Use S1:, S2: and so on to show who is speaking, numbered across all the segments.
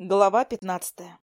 S1: Глава пятнадцатая.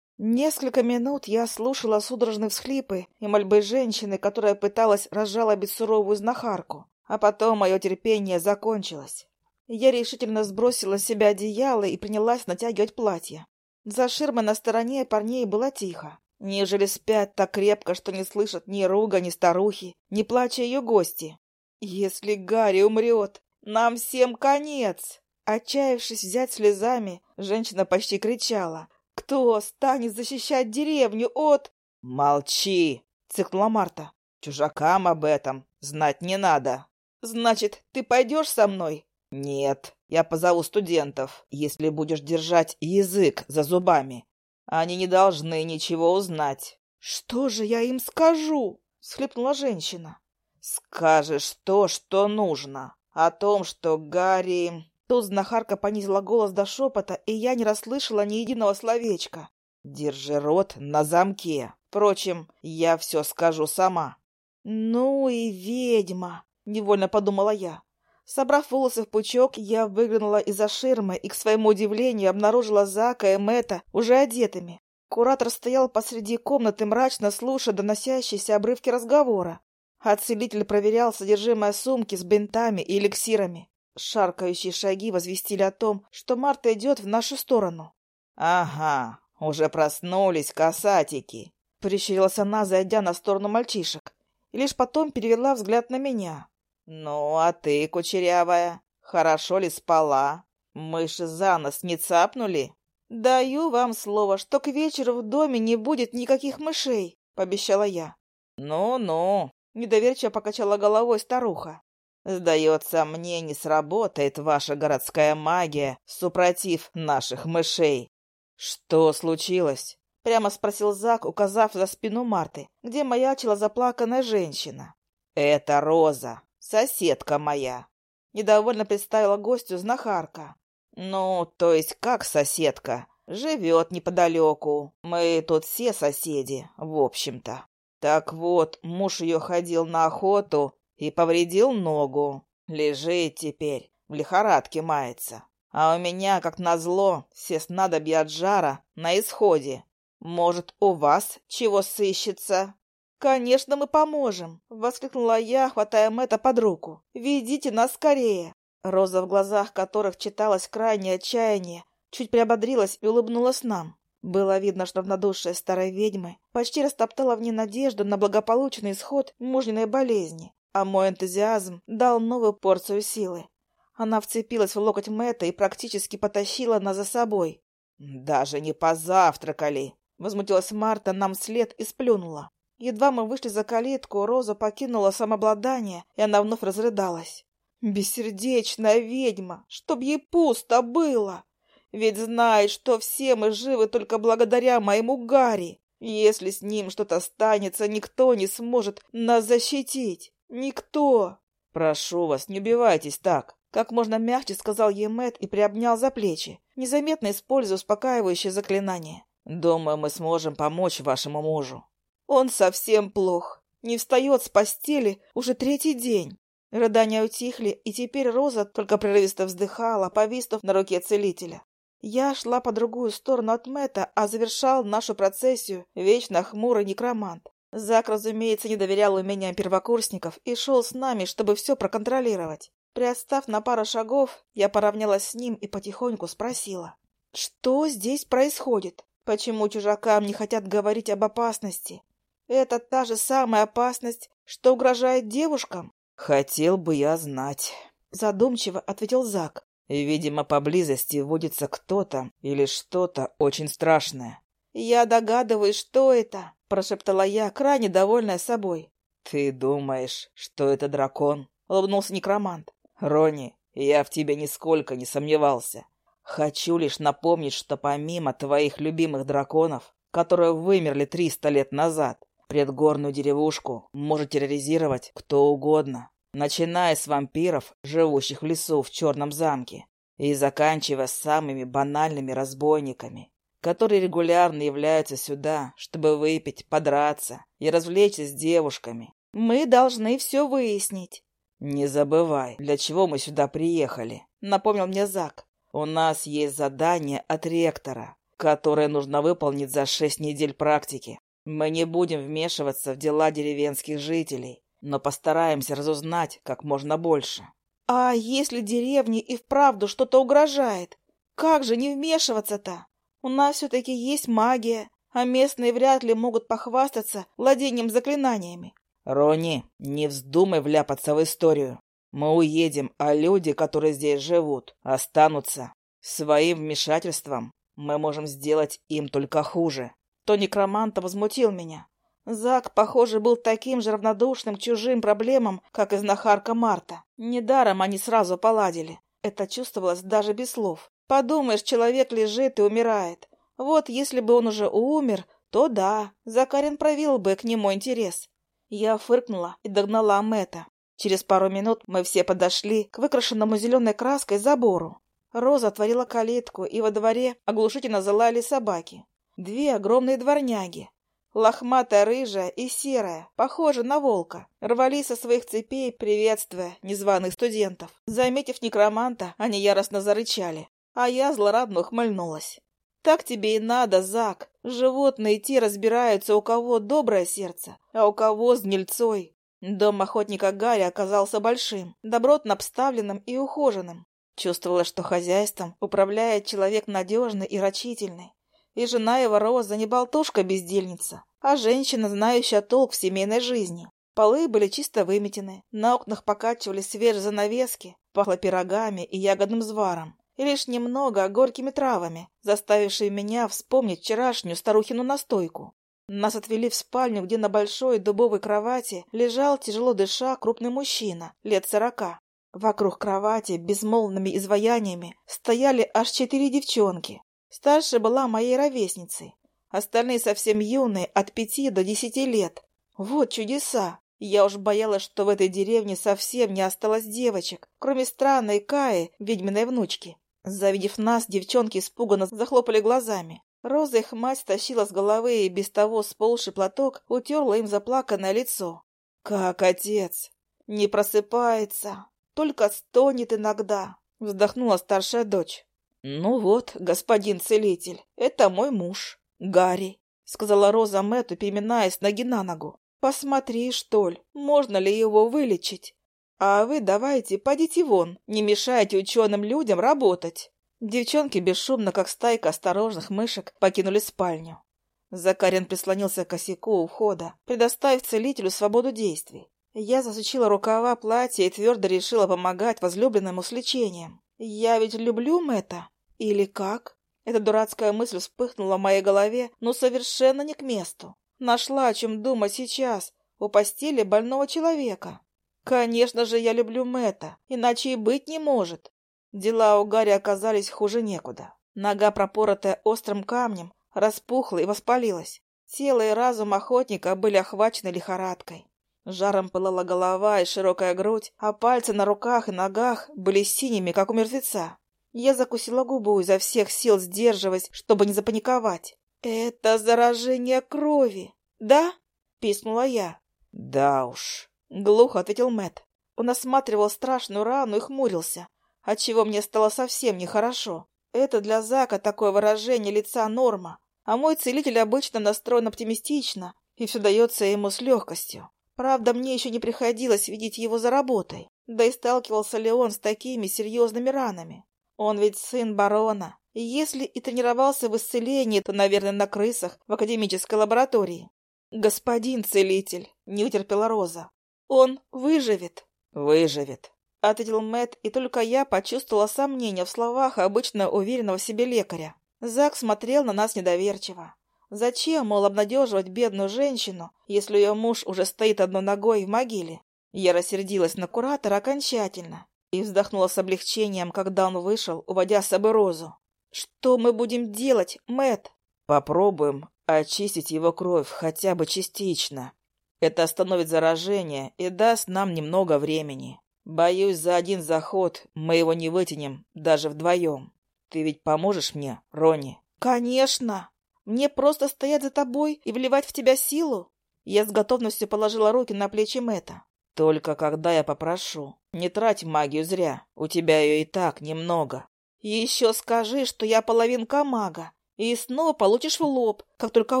S1: Несколько минут я слушала судорожные всхлипы и мольбы женщины, которая пыталась разжалобить суровую знахарку, а потом мое терпение закончилось. Я решительно сбросила с себя одеяло и принялась натягивать платье. За ширмой на стороне парней было тихо. Нежели спят так крепко, что не слышат ни руга, ни старухи, ни плача ее гости. Если Гарри умрет, нам всем конец! Отчаявшись взять слезами, женщина почти кричала. «Кто станет защищать деревню от...»
S2: «Молчи!» — цикнула Марта. «Чужакам об этом знать не надо».
S1: «Значит, ты пойдешь со мной?»
S2: «Нет, я позову студентов, если будешь держать язык за зубами. Они не должны ничего узнать».
S1: «Что же я им скажу?» — схлипнула женщина.
S2: «Скажешь то, что нужно. О том, что Гарри
S1: Тут знахарка понизила голос до шепота, и я не расслышала ни единого словечка.
S2: «Держи рот на замке. Впрочем, я все скажу сама».
S1: «Ну и ведьма!» — невольно подумала я. Собрав волосы в пучок, я выглянула из-за ширмы и, к своему удивлению, обнаружила Зака и Мэтта уже одетыми. Куратор стоял посреди комнаты, мрачно слушая доносящиеся обрывки разговора. А проверял содержимое сумки с бинтами и эликсирами. Шаркающие шаги возвестили о том, что Марта идет в нашу сторону.
S2: «Ага, уже проснулись касатики», — прищурилась она, зайдя на сторону мальчишек, и лишь потом перевела взгляд на меня. «Ну, а ты, кучерявая, хорошо ли спала? Мыши за нос не цапнули?»
S1: «Даю вам слово, что к вечеру в доме не будет никаких мышей», — пообещала я.
S2: «Ну-ну», —
S1: недоверчиво покачала головой старуха.
S2: Сдается мне, не сработает ваша городская магия, супротив наших мышей. Что случилось?
S1: Прямо спросил Зак, указав за спину Марты, где маячила заплаканная женщина.
S2: Это Роза, соседка моя. Недовольно представила гостю знахарка. Ну, то есть как соседка? Живет неподалеку. Мы тут все соседи, в общем-то. Так вот, муж ее ходил на охоту и повредил ногу. Лежит теперь, в лихорадке мается. А у меня, как назло, все снадобья от жара на исходе. Может, у вас чего сыщется?»
S1: «Конечно, мы поможем!» — воскликнула я, хватая Мэтта под руку. «Ведите нас скорее!» Роза, в глазах которых читалось крайнее отчаяние, чуть приободрилась и улыбнулась нам. Было видно, что равнодушие старой ведьмы почти растоптала в ней надежду на благополучный исход мужниной болезни. А мой энтузиазм дал новую порцию силы. Она вцепилась в локоть Мэтта и практически потащила нас за собой.
S2: «Даже не позавтракали!»
S1: Возмутилась Марта нам вслед и сплюнула. Едва мы вышли за калитку, Роза покинула самообладание, и она вновь разрыдалась. «Бессердечная ведьма! Чтоб ей пусто было! Ведь знает, что все мы живы только благодаря моему Гарри. Если с ним что-то станется, никто не сможет нас защитить. Никто.
S2: Прошу вас, не убивайтесь так.
S1: Как можно мягче сказал ей Мэтт и приобнял за плечи, незаметно используя успокаивающее заклинание.
S2: Думаю, мы сможем помочь вашему мужу.
S1: Он совсем плох. Не встает с постели уже третий день. Рыдания утихли, и теперь Роза только прерывисто вздыхала, повиснув на руке целителя. Я шла по другую сторону от Мэтта, а завершал нашу процессию вечно хмурый некромант. Зак, разумеется, не доверял умениям первокурсников и шел с нами, чтобы все проконтролировать. Приостав на пару шагов, я поравнялась с ним и потихоньку спросила. «Что здесь происходит? Почему чужакам не хотят говорить об опасности? Это та же самая опасность, что угрожает девушкам?»
S2: «Хотел бы я знать», —
S1: задумчиво ответил Зак.
S2: «Видимо, поблизости водится кто-то или что-то очень страшное».
S1: «Я догадываюсь, что это», — прошептала я, крайне довольная собой.
S2: «Ты думаешь, что это дракон?» — улыбнулся некромант. «Рони, я в тебе нисколько не сомневался. Хочу лишь напомнить, что помимо твоих любимых драконов, которые вымерли триста лет назад, предгорную деревушку может терроризировать кто угодно, начиная с вампиров, живущих в лесу в Черном замке, и заканчивая самыми банальными разбойниками, которые регулярно являются сюда, чтобы выпить, подраться и развлечься с девушками.
S1: Мы должны все выяснить.
S2: Не забывай, для чего мы сюда приехали, напомнил мне Зак. У нас есть задание от ректора, которое нужно выполнить за шесть недель практики. Мы не будем вмешиваться в дела деревенских жителей, но постараемся разузнать как можно больше.
S1: А если деревне и вправду что-то угрожает? Как же не вмешиваться-то? У нас все-таки есть магия, а местные вряд ли могут похвастаться владением заклинаниями.
S2: Рони, не вздумай вляпаться в историю. Мы уедем, а люди, которые здесь живут, останутся. Своим вмешательством мы можем сделать им только хуже.
S1: То некроманта возмутил меня. Зак, похоже, был таким же равнодушным к чужим проблемам, как и знахарка Марта. Недаром они сразу поладили. Это чувствовалось даже без слов. Подумаешь, человек лежит и умирает. Вот если бы он уже умер, то да, Закарин проявил бы к нему интерес. Я фыркнула и догнала Мэтта. Через пару минут мы все подошли к выкрашенному зеленой краской забору. Роза отворила калитку, и во дворе оглушительно залаяли собаки. Две огромные дворняги, лохматая рыжая и серая, похожа на волка, рвались со своих цепей, приветствуя незваных студентов. Заметив некроманта, они яростно зарычали, а я злорадно ухмыльнулась. Так тебе и надо, Зак. Животные те разбираются, у кого доброе сердце, а у кого с гнильцой. Дом охотника Гарри оказался большим, добротно обставленным и ухоженным. Чувствовала, что хозяйством управляет человек надежный и рачительный. И жена его Роза не болтушка-бездельница, а женщина, знающая толк в семейной жизни. Полы были чисто выметены, на окнах покачивались свежие занавески, пахло пирогами и ягодным зваром и лишь немного горькими травами, заставившие меня вспомнить вчерашнюю старухину настойку. Нас отвели в спальню, где на большой дубовой кровати лежал, тяжело дыша, крупный мужчина, лет сорока. Вокруг кровати безмолвными изваяниями стояли аж четыре девчонки. Старшая была моей ровесницей, остальные совсем юные, от пяти до десяти лет. Вот чудеса! Я уж боялась, что в этой деревне совсем не осталось девочек, кроме странной Каи, ведьминой внучки. Завидев нас, девчонки испуганно захлопали глазами. Роза их мать стащила с головы и без того сползший платок утерла им заплаканное лицо. «Как отец! Не просыпается, только стонет иногда!» — вздохнула старшая дочь. «Ну вот, господин целитель, это мой муж, Гарри», — сказала Роза Мэтту, переминаясь ноги на ногу. «Посмотри, что ли, можно ли его вылечить?» А вы давайте, подите вон, не мешайте ученым людям работать. Девчонки бесшумно, как стайка осторожных мышек, покинули спальню. Закарин прислонился к косяку у входа, предоставив целителю свободу действий. Я засучила рукава платья и твердо решила помогать возлюбленному с лечением. Я ведь люблю Мэтта. Или как? Эта дурацкая мысль вспыхнула в моей голове, но совершенно не к месту. Нашла о чем думать сейчас, у постели больного человека. Конечно же, я люблю Мэтта, иначе и быть не может. Дела у Гарри оказались хуже некуда. Нога, пропоротая острым камнем, распухла и воспалилась. Тело и разум охотника были охвачены лихорадкой. Жаром пылала голова и широкая грудь, а пальцы на руках и ногах были синими, как у мертвеца. Я закусила губу изо всех сил сдерживаясь, чтобы не запаниковать. «Это заражение крови, да?» — пискнула я.
S2: «Да уж»,
S1: Глухо ответил Мэт. Он осматривал страшную рану и хмурился, отчего мне стало совсем нехорошо. Это для Зака такое выражение лица норма, а мой целитель обычно настроен оптимистично, и все дается ему с легкостью. Правда, мне еще не приходилось видеть его за работой, да и сталкивался ли он с такими серьезными ранами. Он ведь сын барона, если и тренировался в исцелении, то, наверное, на крысах в академической лаборатории. «Господин целитель», — не утерпела Роза, он выживет.
S2: Выживет.
S1: Ответил Мэт, и только я почувствовала сомнение в словах обычно уверенного в себе лекаря. Зак смотрел на нас недоверчиво. Зачем, мол, обнадеживать бедную женщину, если ее муж уже стоит одной ногой в могиле? Я рассердилась на куратора окончательно и вздохнула с облегчением, когда он вышел, уводя с собой Розу. «Что мы будем делать, Мэт?
S2: «Попробуем очистить его кровь хотя бы частично», это остановит заражение и даст нам немного времени. Боюсь, за один заход мы его не вытянем, даже вдвоем. Ты ведь поможешь мне, Ронни?
S1: Конечно. Мне просто стоять за тобой и вливать в тебя силу. Я с готовностью положила руки на плечи Мэтта.
S2: Только когда я попрошу. Не трать магию зря. У тебя ее и так немного.
S1: Еще скажи, что я половинка мага, и снова получишь в лоб, как только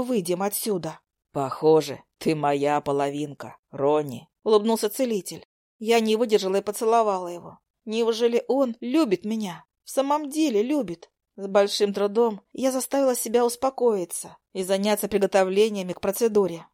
S1: выйдем отсюда.
S2: Похоже, ты моя половинка, Ронни,
S1: улыбнулся целитель. Я не выдержала и поцеловала его. Неужели он любит меня? В самом деле любит. С большим трудом я заставила себя успокоиться и заняться приготовлениями к процедуре.